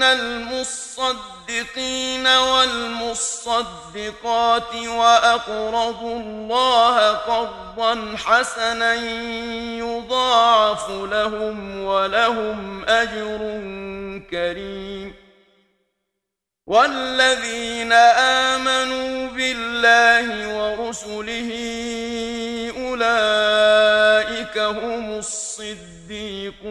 من المصدقين والمصدقات وأقرضوا الله قرضا حسنا يضاعف لهم ولهم أجر كريم والذين آمنوا بالله ورسله أولئك هم الصديقون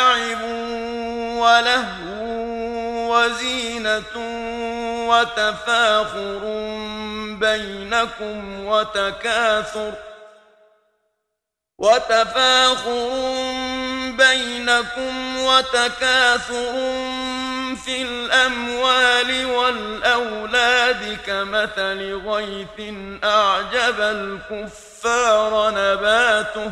لَهُ وزينة وتفاخر بينكم وتكاثر وتفاخر بينكم وتكاثر في الأموال والأولاد كمثل غيث أعجب الكفار نباته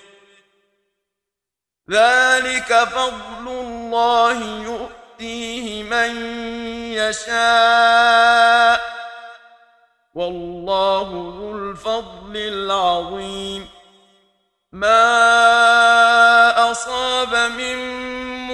ذلك فضل الله يؤتيه من يشاء والله ذو الفضل العظيم. ما أصاب من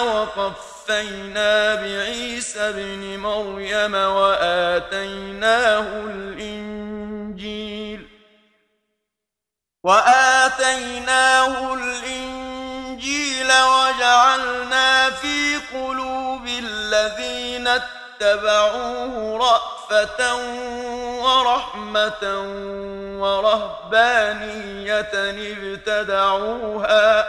وقفينا بعيسى بن مريم وآتيناه الإنجيل وآتيناه الإنجيل وجعلنا في قلوب الذين اتبعوه رأفة ورحمة ورهبانية ابتدعوها